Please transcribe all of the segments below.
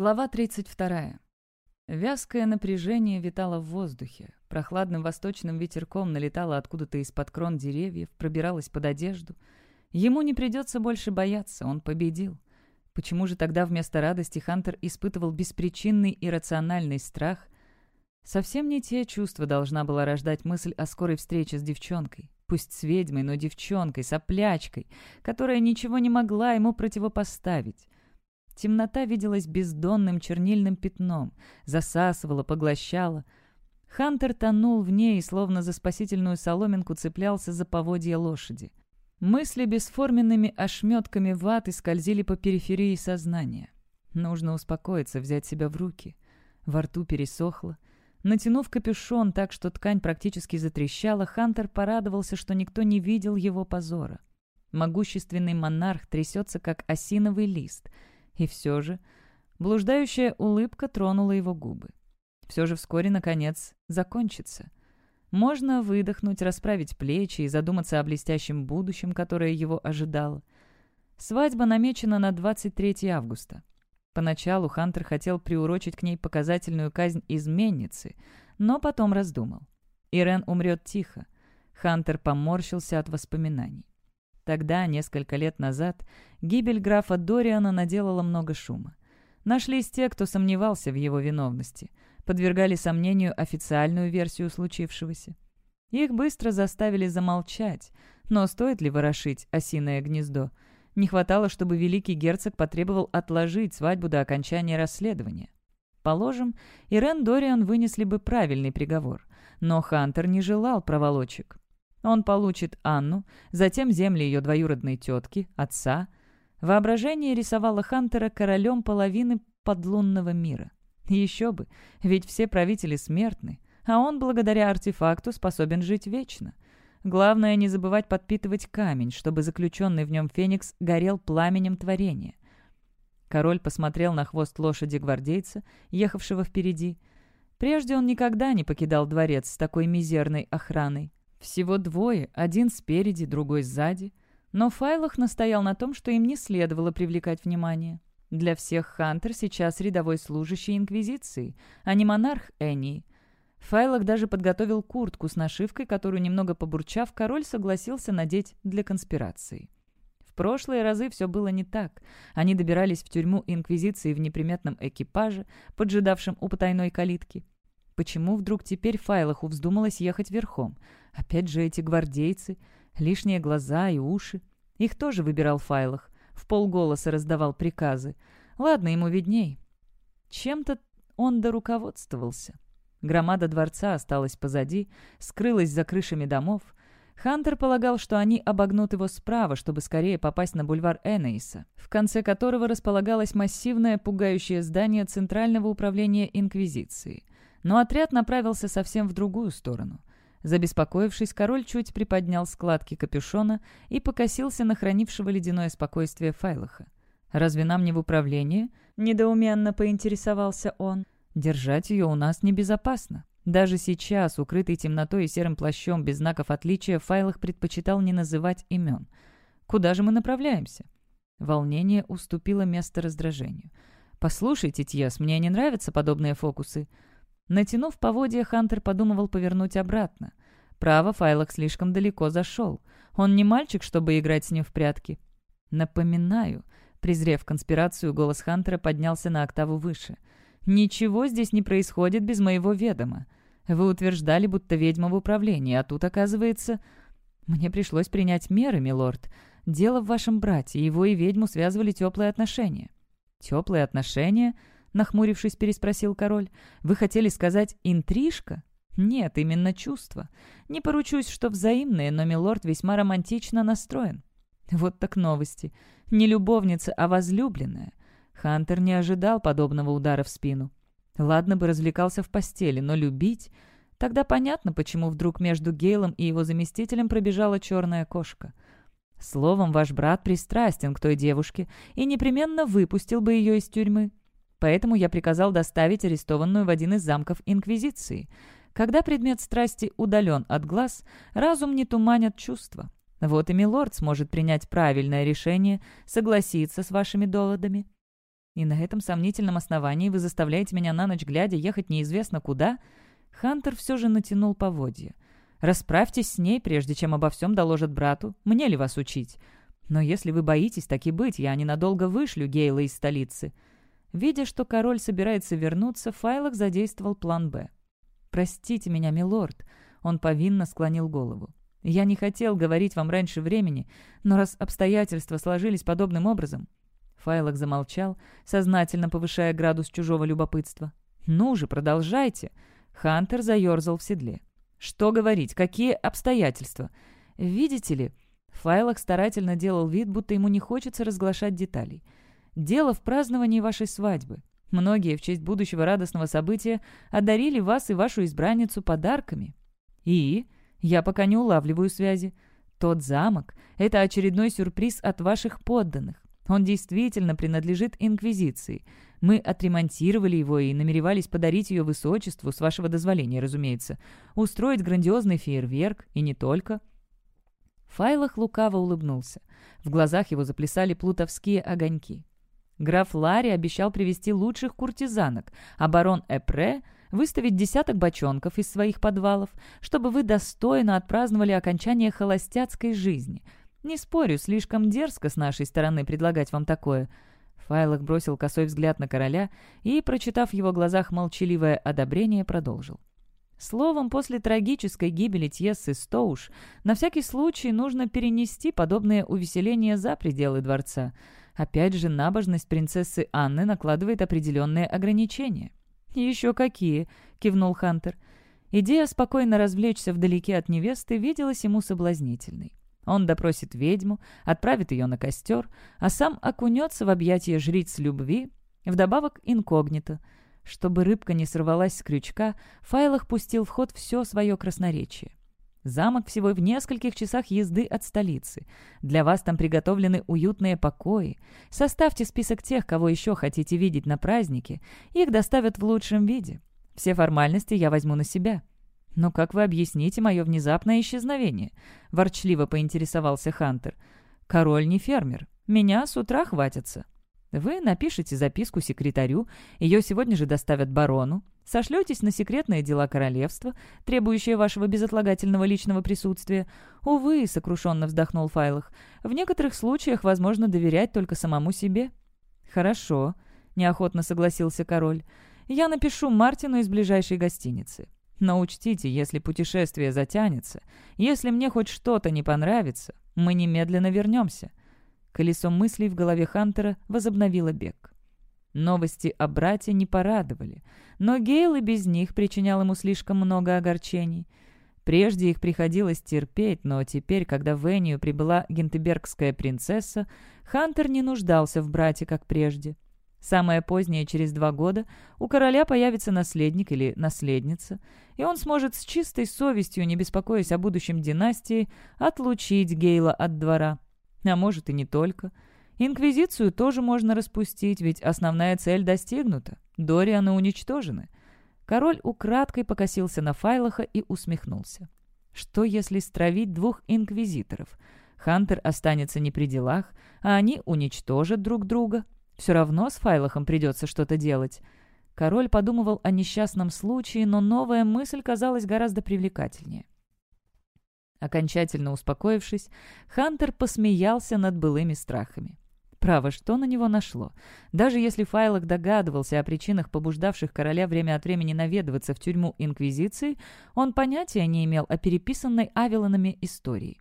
Глава 32. Вязкое напряжение витало в воздухе. Прохладным восточным ветерком налетало откуда-то из-под крон деревьев, пробиралось под одежду. Ему не придется больше бояться, он победил. Почему же тогда вместо радости Хантер испытывал беспричинный иррациональный страх? Совсем не те чувства должна была рождать мысль о скорой встрече с девчонкой. Пусть с ведьмой, но девчонкой, соплячкой, которая ничего не могла ему противопоставить. Темнота виделась бездонным чернильным пятном, засасывала, поглощала. Хантер тонул в ней, словно за спасительную соломинку цеплялся за поводья лошади. Мысли бесформенными ошметками ваты скользили по периферии сознания. Нужно успокоиться, взять себя в руки. Во рту пересохло. Натянув капюшон так, что ткань практически затрещала, Хантер порадовался, что никто не видел его позора. Могущественный монарх трясется, как осиновый лист — и все же блуждающая улыбка тронула его губы. Все же вскоре, наконец, закончится. Можно выдохнуть, расправить плечи и задуматься о блестящем будущем, которое его ожидало. Свадьба намечена на 23 августа. Поначалу Хантер хотел приурочить к ней показательную казнь изменницы, но потом раздумал. Ирен умрет тихо. Хантер поморщился от воспоминаний. Тогда, несколько лет назад, гибель графа Дориана наделала много шума. Нашлись те, кто сомневался в его виновности, подвергали сомнению официальную версию случившегося. Их быстро заставили замолчать, но стоит ли ворошить осиное гнездо? Не хватало, чтобы великий герцог потребовал отложить свадьбу до окончания расследования. Положим, Ирен Дориан вынесли бы правильный приговор, но Хантер не желал проволочек. Он получит Анну, затем земли ее двоюродной тетки, отца. Воображение рисовало Хантера королем половины подлунного мира. Еще бы, ведь все правители смертны, а он благодаря артефакту способен жить вечно. Главное не забывать подпитывать камень, чтобы заключенный в нем феникс горел пламенем творения. Король посмотрел на хвост лошади гвардейца, ехавшего впереди. Прежде он никогда не покидал дворец с такой мизерной охраной. Всего двое, один спереди, другой сзади. Но Файлах настоял на том, что им не следовало привлекать внимание. Для всех Хантер сейчас рядовой служащий Инквизиции, а не монарх Энни. Файлах даже подготовил куртку с нашивкой, которую, немного побурчав, король согласился надеть для конспирации. В прошлые разы все было не так. Они добирались в тюрьму Инквизиции в неприметном экипаже, поджидавшем у потайной калитки. Почему вдруг теперь Файлаху вздумалось ехать верхом? Опять же эти гвардейцы, лишние глаза и уши. Их тоже выбирал Файлах, в полголоса раздавал приказы. Ладно, ему видней. Чем-то он доруководствовался. Громада дворца осталась позади, скрылась за крышами домов. Хантер полагал, что они обогнут его справа, чтобы скорее попасть на бульвар Энейса, в конце которого располагалось массивное пугающее здание Центрального управления Инквизиции. Но отряд направился совсем в другую сторону. Забеспокоившись, король чуть приподнял складки капюшона и покосился на хранившего ледяное спокойствие Файлаха. «Разве нам не в управлении?» — недоуменно поинтересовался он. «Держать ее у нас небезопасно. Даже сейчас, укрытый темнотой и серым плащом без знаков отличия, Файлах предпочитал не называть имен. Куда же мы направляемся?» Волнение уступило место раздражению. «Послушайте, Тьес, мне не нравятся подобные фокусы. Натянув поводья, Хантер подумывал повернуть обратно. Право, Файлок слишком далеко зашел. Он не мальчик, чтобы играть с ним в прятки. Напоминаю, презрев конспирацию, голос Хантера поднялся на октаву выше. «Ничего здесь не происходит без моего ведома. Вы утверждали, будто ведьма в управлении, а тут, оказывается...» «Мне пришлось принять меры, милорд. Дело в вашем брате, его и ведьму связывали теплые отношения». «Теплые отношения?» — нахмурившись, переспросил король. «Вы хотели сказать «интрижка»?» «Нет, именно чувство. Не поручусь, что взаимные, но милорд весьма романтично настроен». Вот так новости. Не любовница, а возлюбленная. Хантер не ожидал подобного удара в спину. Ладно бы развлекался в постели, но любить... Тогда понятно, почему вдруг между Гейлом и его заместителем пробежала черная кошка. Словом, ваш брат пристрастен к той девушке и непременно выпустил бы ее из тюрьмы. Поэтому я приказал доставить арестованную в один из замков Инквизиции. Когда предмет страсти удален от глаз, разум не туманят чувства. Вот и милорд сможет принять правильное решение, согласиться с вашими доводами». И на этом сомнительном основании вы заставляете меня на ночь глядя ехать неизвестно куда?» Хантер все же натянул поводья. «Расправьтесь с ней, прежде чем обо всем доложат брату. Мне ли вас учить? Но если вы боитесь, так и быть, я ненадолго вышлю Гейла из столицы». Видя, что король собирается вернуться, Файлок задействовал план «Б». «Простите меня, милорд», — он повинно склонил голову. «Я не хотел говорить вам раньше времени, но раз обстоятельства сложились подобным образом...» Файлок замолчал, сознательно повышая градус чужого любопытства. «Ну же, продолжайте!» Хантер заерзал в седле. «Что говорить? Какие обстоятельства? Видите ли...» Файлок старательно делал вид, будто ему не хочется разглашать деталей. «Дело в праздновании вашей свадьбы. Многие в честь будущего радостного события одарили вас и вашу избранницу подарками. И я пока не улавливаю связи. Тот замок — это очередной сюрприз от ваших подданных. Он действительно принадлежит Инквизиции. Мы отремонтировали его и намеревались подарить ее высочеству, с вашего дозволения, разумеется, устроить грандиозный фейерверк, и не только». Файлах лукаво улыбнулся. В глазах его заплясали плутовские огоньки. Граф Ларри обещал привести лучших куртизанок, а барон Эпре выставить десяток бочонков из своих подвалов, чтобы вы достойно отпраздновали окончание холостяцкой жизни. Не спорю, слишком дерзко с нашей стороны предлагать вам такое». Файлах бросил косой взгляд на короля и, прочитав в его глазах молчаливое одобрение, продолжил. Словом, после трагической гибели Тьессы Стоуш на всякий случай нужно перенести подобные увеселения за пределы дворца — Опять же, набожность принцессы Анны накладывает определенные ограничения. «Еще какие!» — кивнул Хантер. Идея спокойно развлечься вдалеке от невесты виделась ему соблазнительной. Он допросит ведьму, отправит ее на костер, а сам окунется в объятия жриц любви, вдобавок инкогнито. Чтобы рыбка не сорвалась с крючка, Файлах пустил в ход все свое красноречие. Замок всего в нескольких часах езды от столицы. Для вас там приготовлены уютные покои. Составьте список тех, кого еще хотите видеть на празднике. Их доставят в лучшем виде. Все формальности я возьму на себя». «Но как вы объясните мое внезапное исчезновение?» — ворчливо поинтересовался Хантер. «Король не фермер. Меня с утра хватится». Вы напишите записку секретарю, ее сегодня же доставят барону, сошлетесь на секретные дела королевства, требующие вашего безотлагательного личного присутствия. Увы, сокрушенно вздохнул Файлах, в некоторых случаях возможно доверять только самому себе. Хорошо, неохотно согласился король. Я напишу Мартину из ближайшей гостиницы. Но учтите, если путешествие затянется, если мне хоть что-то не понравится, мы немедленно вернемся. Колесо мыслей в голове Хантера возобновило бег. Новости о брате не порадовали, но Гейл и без них причинял ему слишком много огорчений. Прежде их приходилось терпеть, но теперь, когда в Энию прибыла гентебергская принцесса, Хантер не нуждался в брате, как прежде. Самое позднее, через два года, у короля появится наследник или наследница, и он сможет с чистой совестью, не беспокоясь о будущем династии, отлучить Гейла от двора. А может и не только. Инквизицию тоже можно распустить, ведь основная цель достигнута. Дорианы уничтожены. Король украдкой покосился на Файлаха и усмехнулся. Что если стравить двух инквизиторов? Хантер останется не при делах, а они уничтожат друг друга. Все равно с Файлахом придется что-то делать. Король подумывал о несчастном случае, но новая мысль казалась гораздо привлекательнее. Окончательно успокоившись, Хантер посмеялся над былыми страхами. Право, что на него нашло? Даже если Файлок догадывался о причинах, побуждавших короля время от времени наведываться в тюрьму Инквизиции, он понятия не имел о переписанной Авелонами истории.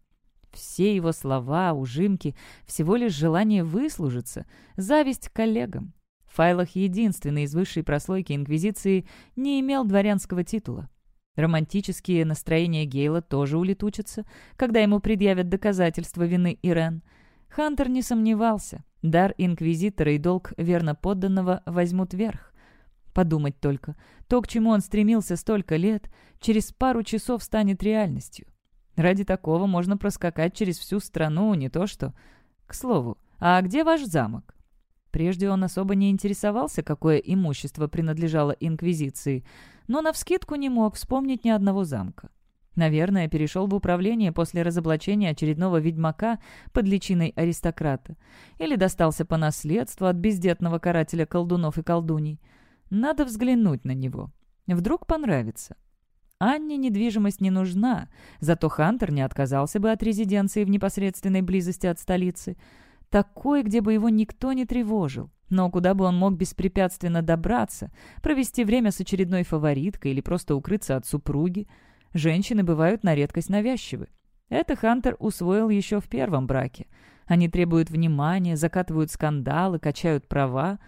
Все его слова, ужимки, всего лишь желание выслужиться, зависть к коллегам. Файлах единственный из высшей прослойки Инквизиции не имел дворянского титула. Романтические настроения Гейла тоже улетучатся, когда ему предъявят доказательства вины Ирен. Хантер не сомневался. Дар инквизитора и долг верно подданного возьмут верх. Подумать только, то, к чему он стремился столько лет, через пару часов станет реальностью. Ради такого можно проскакать через всю страну, не то что... К слову, а где ваш замок? Прежде он особо не интересовался, какое имущество принадлежало Инквизиции, но навскидку не мог вспомнить ни одного замка. Наверное, перешел в управление после разоблачения очередного ведьмака под личиной аристократа. Или достался по наследству от бездетного карателя колдунов и колдуней. Надо взглянуть на него. Вдруг понравится. Анне недвижимость не нужна, зато Хантер не отказался бы от резиденции в непосредственной близости от столицы. Такой, где бы его никто не тревожил. Но куда бы он мог беспрепятственно добраться, провести время с очередной фавориткой или просто укрыться от супруги – Женщины бывают на редкость навязчивы. Это Хантер усвоил еще в первом браке. Они требуют внимания, закатывают скандалы, качают права.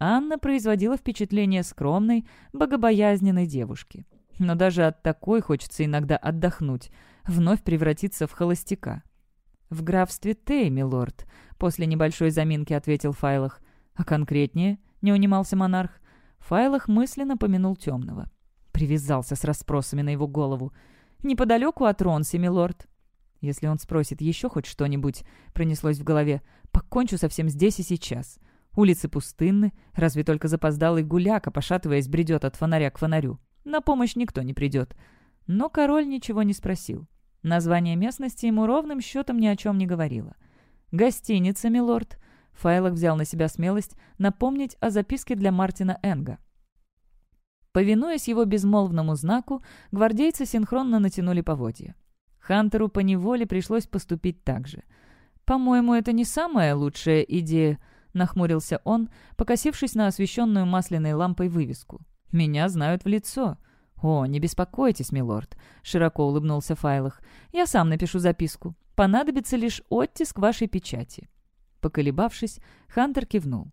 Анна производила впечатление скромной, богобоязненной девушки. Но даже от такой хочется иногда отдохнуть, вновь превратиться в холостяка. «В графстве Тей, милорд», — после небольшой заминки ответил Файлах. «А конкретнее?» — не унимался монарх. Файлах мысленно помянул темного. Привязался с расспросами на его голову. «Неподалеку от Ронси, милорд». Если он спросит еще хоть что-нибудь, пронеслось в голове, покончу совсем здесь и сейчас. Улицы пустынны, разве только запоздалый гуляка, пошатываясь, бредет от фонаря к фонарю. На помощь никто не придет. Но король ничего не спросил. Название местности ему ровным счетом ни о чем не говорило. «Гостиница, милорд». Файлок взял на себя смелость напомнить о записке для Мартина Энга. Повинуясь его безмолвному знаку, гвардейцы синхронно натянули поводья. Хантеру по неволе пришлось поступить так же. «По-моему, это не самая лучшая идея», — нахмурился он, покосившись на освещенную масляной лампой вывеску. «Меня знают в лицо». «О, не беспокойтесь, милорд», — широко улыбнулся Файлах. «Я сам напишу записку. Понадобится лишь оттиск вашей печати». Поколебавшись, Хантер кивнул.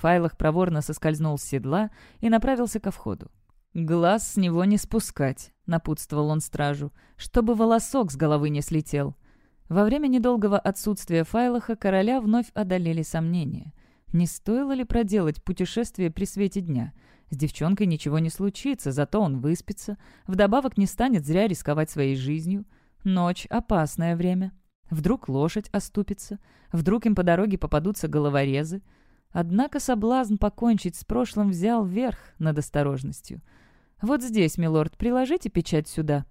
Файлах проворно соскользнул с седла и направился ко входу. «Глаз с него не спускать», — напутствовал он стражу, «чтобы волосок с головы не слетел». Во время недолгого отсутствия Файлаха короля вновь одолели сомнения. Не стоило ли проделать путешествие при свете дня? С девчонкой ничего не случится, зато он выспится, вдобавок не станет зря рисковать своей жизнью. Ночь — опасное время. Вдруг лошадь оступится, вдруг им по дороге попадутся головорезы. Однако соблазн покончить с прошлым взял верх над осторожностью — «Вот здесь, милорд, приложите печать сюда».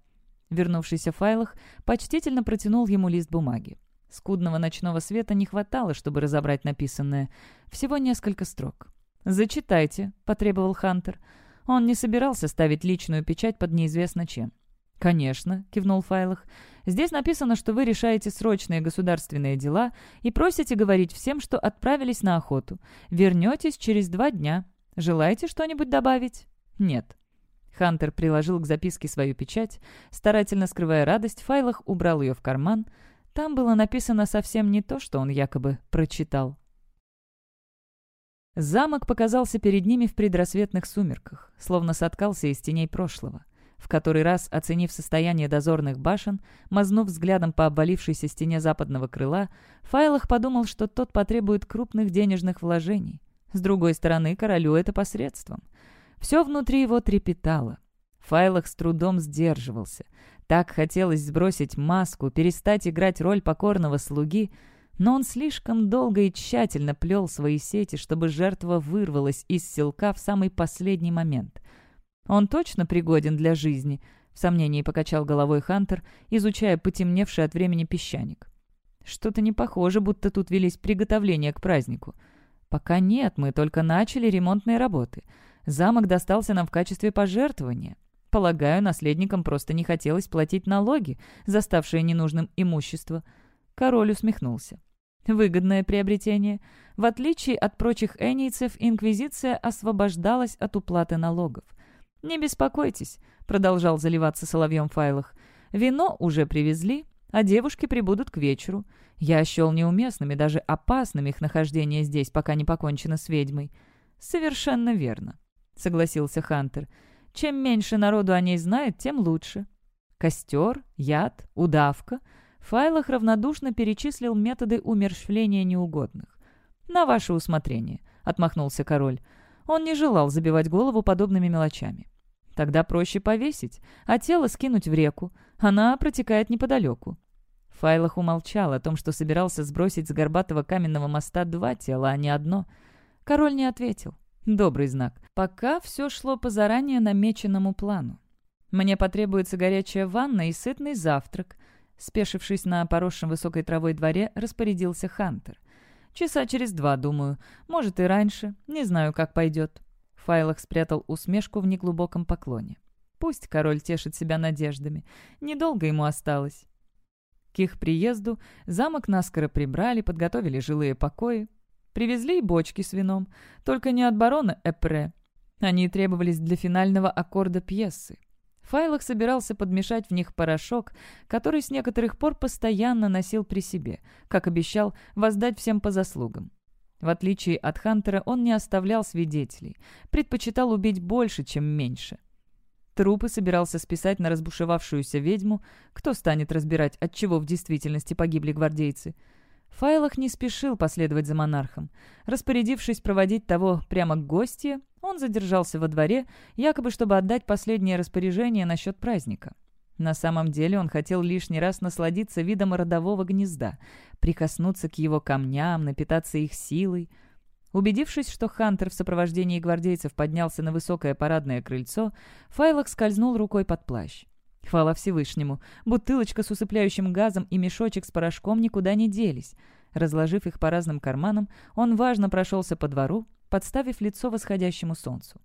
Вернувшийся в файлах почтительно протянул ему лист бумаги. Скудного ночного света не хватало, чтобы разобрать написанное. Всего несколько строк. «Зачитайте», — потребовал Хантер. Он не собирался ставить личную печать под неизвестно чем. «Конечно», — кивнул Файлах. «Здесь написано, что вы решаете срочные государственные дела и просите говорить всем, что отправились на охоту. Вернетесь через два дня. Желаете что-нибудь добавить?» «Нет». Хантер приложил к записке свою печать, старательно скрывая радость, в файлах убрал ее в карман. Там было написано совсем не то, что он якобы прочитал. Замок показался перед ними в предрассветных сумерках, словно соткался из теней прошлого. В который раз, оценив состояние дозорных башен, мазнув взглядом по обвалившейся стене западного крыла, Файлах подумал, что тот потребует крупных денежных вложений. С другой стороны, королю это посредством — все внутри его трепетало. Файлах с трудом сдерживался. Так хотелось сбросить маску, перестать играть роль покорного слуги, но он слишком долго и тщательно плел свои сети, чтобы жертва вырвалась из селка в самый последний момент. Он точно пригоден для жизни, в сомнении покачал головой Хантер, изучая потемневший от времени песчаник. Что-то не похоже, будто тут велись приготовления к празднику. Пока нет, мы только начали ремонтные работы — Замок достался нам в качестве пожертвования. Полагаю, наследникам просто не хотелось платить налоги, заставшие ненужным имущество. Король усмехнулся. Выгодное приобретение. В отличие от прочих энийцев, Инквизиция освобождалась от уплаты налогов. «Не беспокойтесь», — продолжал заливаться соловьем файлах. «Вино уже привезли, а девушки прибудут к вечеру. Я счел неуместными, даже опасными их нахождение здесь, пока не покончено с ведьмой». «Совершенно верно согласился Хантер. «Чем меньше народу о ней знает, тем лучше». Костер, яд, удавка. Файлах равнодушно перечислил методы умерщвления неугодных. «На ваше усмотрение», — отмахнулся король. Он не желал забивать голову подобными мелочами. «Тогда проще повесить, а тело скинуть в реку. Она протекает неподалеку». Файлах умолчал о том, что собирался сбросить с горбатого каменного моста два тела, а не одно. Король не ответил. Добрый знак. Пока все шло по заранее намеченному плану. Мне потребуется горячая ванна и сытный завтрак», спешившись на поросшем высокой травой дворе, распорядился Хантер. «Часа через два, думаю. Может, и раньше. Не знаю, как пойдет». Файлах спрятал усмешку в неглубоком поклоне. Пусть король тешит себя надеждами. Недолго ему осталось. К их приезду замок наскоро прибрали, подготовили жилые покои. Привезли и бочки с вином, только не от барона Эпре. Они требовались для финального аккорда пьесы. Файлах собирался подмешать в них порошок, который с некоторых пор постоянно носил при себе, как обещал воздать всем по заслугам. В отличие от Хантера, он не оставлял свидетелей, предпочитал убить больше, чем меньше. Трупы собирался списать на разбушевавшуюся ведьму. Кто станет разбирать, от чего в действительности погибли гвардейцы? Файлах не спешил последовать за монархом. Распорядившись проводить того прямо к гостье, он задержался во дворе, якобы чтобы отдать последнее распоряжение насчет праздника. На самом деле он хотел лишний раз насладиться видом родового гнезда, прикоснуться к его камням, напитаться их силой — Убедившись, что Хантер в сопровождении гвардейцев поднялся на высокое парадное крыльцо, Файлок скользнул рукой под плащ. Хвала Всевышнему, бутылочка с усыпляющим газом и мешочек с порошком никуда не делись. Разложив их по разным карманам, он важно прошелся по двору, подставив лицо восходящему солнцу.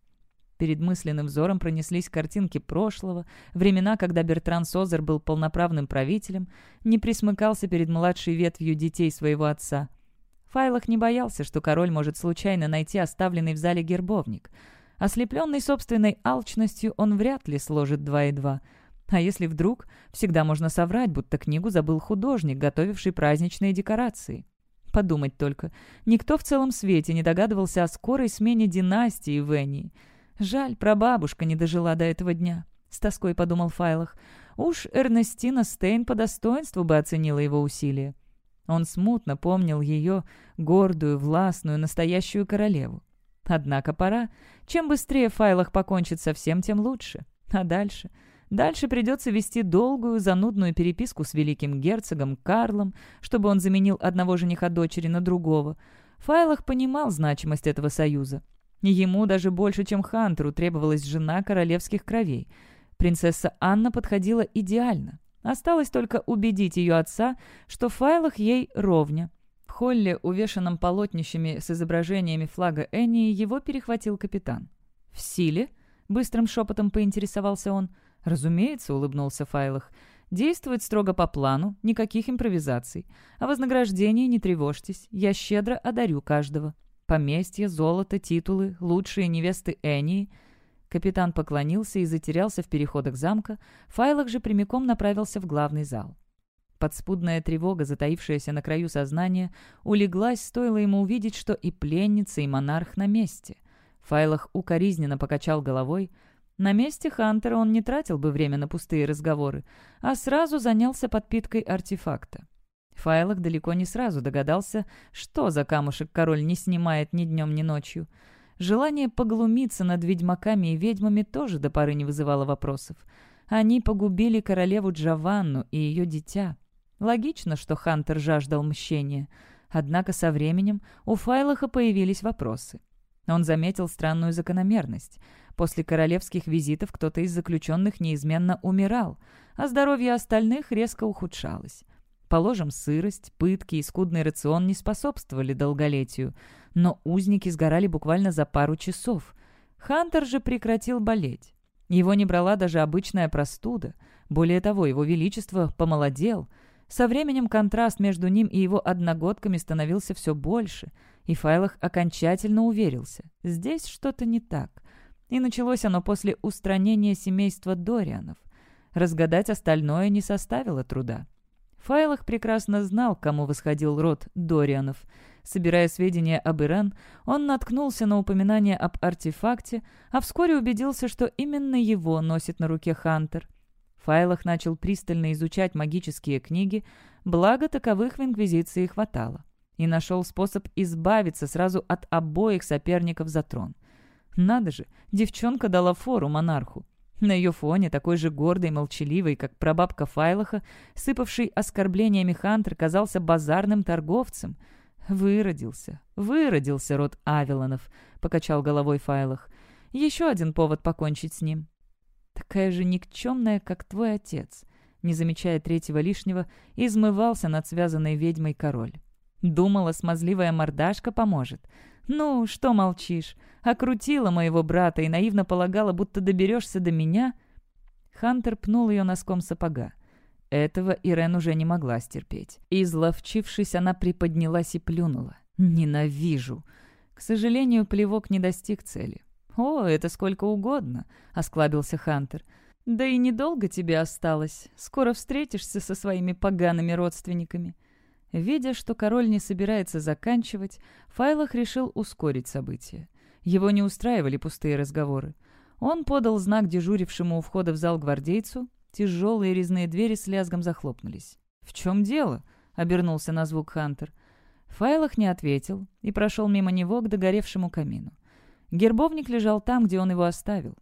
Перед мысленным взором пронеслись картинки прошлого, времена, когда Бертран Созер был полноправным правителем, не присмыкался перед младшей ветвью детей своего отца — Файлах не боялся, что король может случайно найти оставленный в зале гербовник. Ослепленный собственной алчностью, он вряд ли сложит два и два. А если вдруг, всегда можно соврать, будто книгу забыл художник, готовивший праздничные декорации. Подумать только, никто в целом свете не догадывался о скорой смене династии в. Жаль, прабабушка не дожила до этого дня. С тоской подумал Файлах. Уж Эрнестина Стейн по достоинству бы оценила его усилия. Он смутно помнил ее, гордую, властную, настоящую королеву. Однако пора. Чем быстрее файлах покончит со всем, тем лучше. А дальше? Дальше придется вести долгую, занудную переписку с великим герцогом Карлом, чтобы он заменил одного жениха дочери на другого. Файлах понимал значимость этого союза. Ему даже больше, чем Хантеру, требовалась жена королевских кровей. Принцесса Анна подходила идеально. Осталось только убедить ее отца, что в файлах ей ровня. В холле, увешанном полотнищами с изображениями флага Энни, его перехватил капитан. «В силе?» — быстрым шепотом поинтересовался он. «Разумеется», — улыбнулся Файлах. «Действует строго по плану, никаких импровизаций. О вознаграждении не тревожьтесь, я щедро одарю каждого. Поместье, золото, титулы, лучшие невесты Энни — Капитан поклонился и затерялся в переходах замка, Файлок же прямиком направился в главный зал. Подспудная тревога, затаившаяся на краю сознания, улеглась, стоило ему увидеть, что и пленница, и монарх на месте. Файлах укоризненно покачал головой. На месте Хантера он не тратил бы время на пустые разговоры, а сразу занялся подпиткой артефакта. Файлах далеко не сразу догадался, что за камушек король не снимает ни днем, ни ночью — Желание поглумиться над ведьмаками и ведьмами тоже до поры не вызывало вопросов. Они погубили королеву Джованну и ее дитя. Логично, что Хантер жаждал мщения. Однако со временем у Файлаха появились вопросы. Он заметил странную закономерность. После королевских визитов кто-то из заключенных неизменно умирал, а здоровье остальных резко ухудшалось. Положим, сырость, пытки и скудный рацион не способствовали долголетию, но узники сгорали буквально за пару часов. Хантер же прекратил болеть. Его не брала даже обычная простуда. Более того, его величество помолодел. Со временем контраст между ним и его одногодками становился все больше, и Файлах окончательно уверился. Здесь что-то не так. И началось оно после устранения семейства Дорианов. Разгадать остальное не составило труда. Файлах прекрасно знал, кому восходил род Дорианов. Собирая сведения об Иран, он наткнулся на упоминание об артефакте, а вскоре убедился, что именно его носит на руке Хантер. Файлах начал пристально изучать магические книги, благо таковых в Инквизиции хватало, и нашел способ избавиться сразу от обоих соперников за трон. Надо же, девчонка дала фору монарху. На ее фоне, такой же гордый и молчаливый, как прабабка Файлаха, сыпавший оскорблениями Хантер, казался базарным торговцем. «Выродился, выродился род Авелонов», — покачал головой Файлах. «Еще один повод покончить с ним». Такая же никчемная, как твой отец», не замечая третьего лишнего, измывался над связанной ведьмой король. Думала, смазливая мордашка поможет. «Ну, что молчишь? Окрутила моего брата и наивно полагала, будто доберешься до меня?» Хантер пнул ее носком сапога. Этого Ирен уже не могла стерпеть. Изловчившись, она приподнялась и плюнула. «Ненавижу!» К сожалению, плевок не достиг цели. «О, это сколько угодно!» — осклабился Хантер. «Да и недолго тебе осталось. Скоро встретишься со своими погаными родственниками». Видя, что король не собирается заканчивать, Файлах решил ускорить события. Его не устраивали пустые разговоры. Он подал знак дежурившему у входа в зал гвардейцу, тяжелые резные двери с лязгом захлопнулись. «В чем дело?» — обернулся на звук Хантер. Файлах не ответил и прошел мимо него к догоревшему камину. Гербовник лежал там, где он его оставил.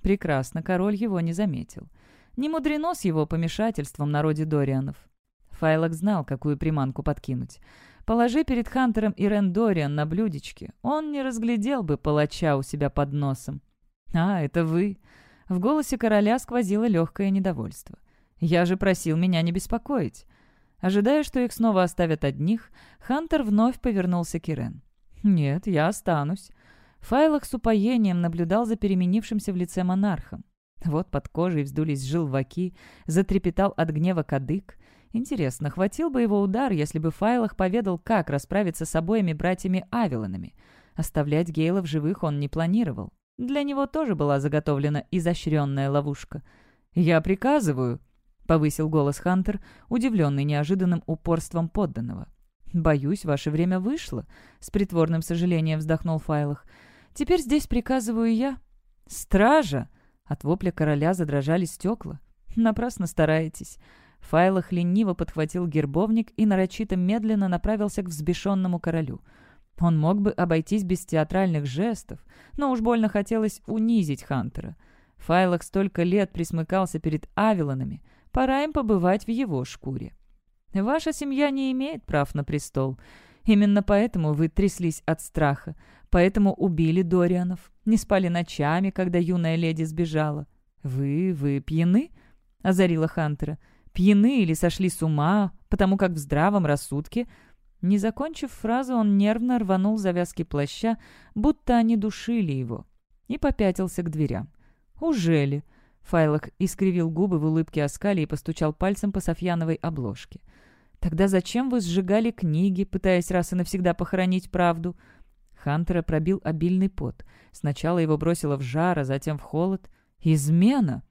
Прекрасно, король его не заметил. Не мудрено с его помешательством на роде Дорианов. Файлок знал, какую приманку подкинуть. Положи перед Хантером Ирен Дориан на блюдечке, он не разглядел бы палача у себя под носом. «А, это вы!» В голосе короля сквозило легкое недовольство. «Я же просил меня не беспокоить». Ожидая, что их снова оставят одних, Хантер вновь повернулся к Ирен. «Нет, я останусь». Файлок с упоением наблюдал за переменившимся в лице монархом. Вот под кожей вздулись желваки, затрепетал от гнева кадык. Интересно, хватил бы его удар, если бы Файлах поведал, как расправиться с обоими братьями Авилонами. Оставлять Гейла в живых он не планировал. Для него тоже была заготовлена изощренная ловушка. «Я приказываю», — повысил голос Хантер, удивленный неожиданным упорством подданного. «Боюсь, ваше время вышло», — с притворным сожалением вздохнул Файлах. «Теперь здесь приказываю я». «Стража!» — от вопля короля задрожали стекла. «Напрасно стараетесь». Файлах лениво подхватил гербовник и нарочито медленно направился к взбешенному королю. Он мог бы обойтись без театральных жестов, но уж больно хотелось унизить Хантера. Файлах столько лет присмыкался перед Авилонами, пора им побывать в его шкуре. «Ваша семья не имеет прав на престол. Именно поэтому вы тряслись от страха, поэтому убили Дорианов, не спали ночами, когда юная леди сбежала. Вы, вы пьяны?» — озарила Хантера. Пьяны или сошли с ума, потому как в здравом рассудке... Не закончив фразу, он нервно рванул завязки плаща, будто они душили его, и попятился к дверям. «Ужели?» Файлок искривил губы в улыбке оскали и постучал пальцем по Софьяновой обложке. «Тогда зачем вы сжигали книги, пытаясь раз и навсегда похоронить правду?» Хантера пробил обильный пот. Сначала его бросило в жар, а затем в холод. «Измена!»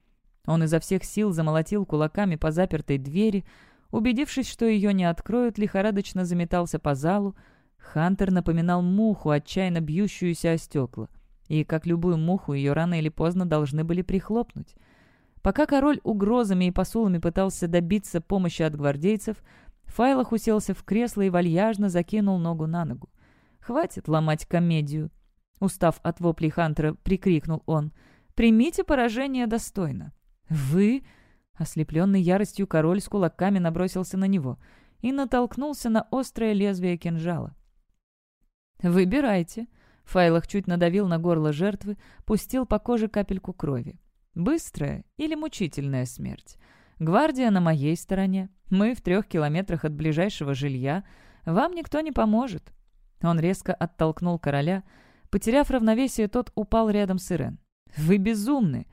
Он изо всех сил замолотил кулаками по запертой двери, убедившись, что ее не откроют, лихорадочно заметался по залу. Хантер напоминал муху, отчаянно бьющуюся о стекла. И, как любую муху, ее рано или поздно должны были прихлопнуть. Пока король угрозами и посулами пытался добиться помощи от гвардейцев, Файлах уселся в кресло и вальяжно закинул ногу на ногу. «Хватит ломать комедию!» Устав от воплей Хантера, прикрикнул он. «Примите поражение достойно. «Вы?» Ослепленный яростью король с кулаками набросился на него и натолкнулся на острое лезвие кинжала. «Выбирайте». Файлах чуть надавил на горло жертвы, пустил по коже капельку крови. «Быстрая или мучительная смерть? Гвардия на моей стороне. Мы в трех километрах от ближайшего жилья. Вам никто не поможет». Он резко оттолкнул короля. Потеряв равновесие, тот упал рядом с Ирен. «Вы безумны!»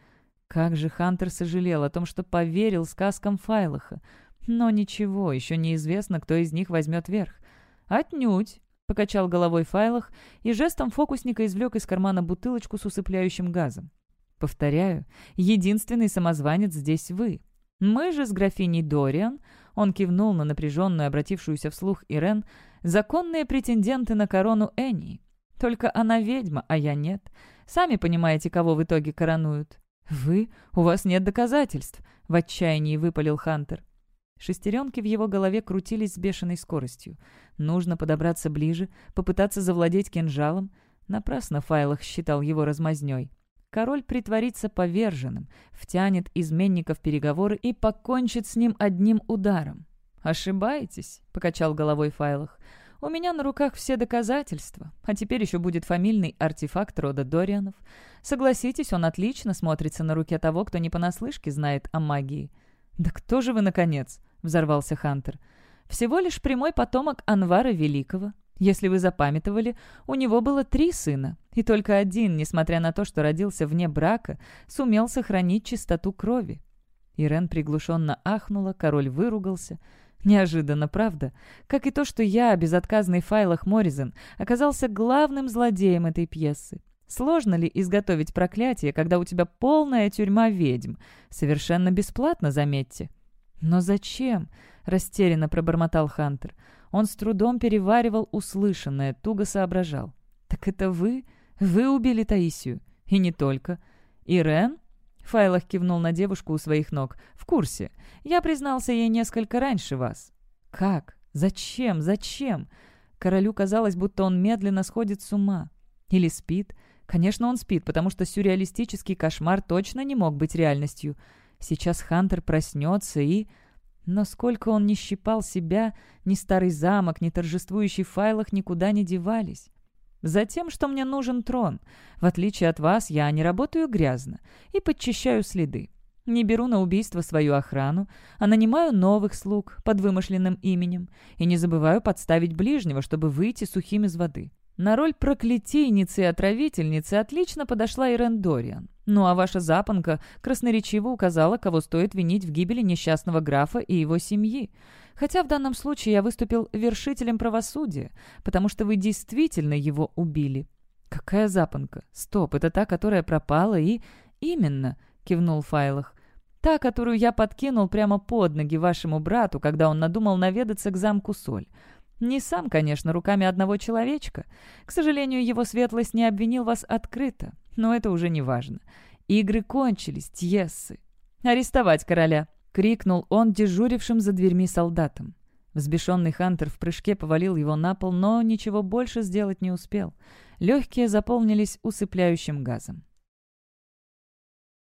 Как же Хантер сожалел о том, что поверил сказкам Файлаха. Но ничего, еще неизвестно, кто из них возьмет верх. «Отнюдь!» — покачал головой Файлах и жестом фокусника извлек из кармана бутылочку с усыпляющим газом. «Повторяю, единственный самозванец здесь вы. Мы же с графиней Дориан, он кивнул на напряженную, обратившуюся вслух Ирен, законные претенденты на корону Энни. Только она ведьма, а я нет. Сами понимаете, кого в итоге коронуют. «Вы? У вас нет доказательств!» — в отчаянии выпалил Хантер. Шестеренки в его голове крутились с бешеной скоростью. Нужно подобраться ближе, попытаться завладеть кинжалом. Напрасно Файлах считал его размазнёй. Король притворится поверженным, втянет изменника в переговоры и покончит с ним одним ударом. «Ошибаетесь», — покачал головой Файлах. У меня на руках все доказательства, а теперь еще будет фамильный артефакт рода Дорианов. Согласитесь, он отлично смотрится на руке того, кто не понаслышке знает о магии». «Да кто же вы, наконец?» — взорвался Хантер. «Всего лишь прямой потомок Анвара Великого. Если вы запамятовали, у него было три сына, и только один, несмотря на то, что родился вне брака, сумел сохранить чистоту крови». Ирен приглушенно ахнула, король выругался — Неожиданно, правда? Как и то, что я, безотказный в файлах Морризон, оказался главным злодеем этой пьесы. Сложно ли изготовить проклятие, когда у тебя полная тюрьма ведьм? Совершенно бесплатно, заметьте. «Но зачем?» — растерянно пробормотал Хантер. Он с трудом переваривал услышанное, туго соображал. «Так это вы? Вы убили Таисию? И не только. Ирен?» Файлах кивнул на девушку у своих ног. «В курсе. Я признался ей несколько раньше вас». «Как? Зачем? Зачем?» Королю казалось, будто он медленно сходит с ума. Или спит. Конечно, он спит, потому что сюрреалистический кошмар точно не мог быть реальностью. Сейчас Хантер проснется и... Но сколько он не щипал себя, ни старый замок, ни торжествующий файлах никуда не девались. Затем, что мне нужен трон. В отличие от вас, я не работаю грязно и подчищаю следы. Не беру на убийство свою охрану, а нанимаю новых слуг под вымышленным именем и не забываю подставить ближнего, чтобы выйти сухим из воды. На роль проклятийницы и отравительницы отлично подошла Ирен Дориан. Ну а ваша запонка красноречиво указала, кого стоит винить в гибели несчастного графа и его семьи. Хотя в данном случае я выступил вершителем правосудия, потому что вы действительно его убили. Какая запонка? Стоп, это та, которая пропала и... Именно, кивнул Файлах. Та, которую я подкинул прямо под ноги вашему брату, когда он надумал наведаться к замку Соль. Не сам, конечно, руками одного человечка. К сожалению, его светлость не обвинил вас открыто, но это уже не важно. Игры кончились, Тьессы. «Арестовать короля!» — крикнул он дежурившим за дверьми солдатам. Взбешенный Хантер в прыжке повалил его на пол, но ничего больше сделать не успел. Легкие заполнились усыпляющим газом.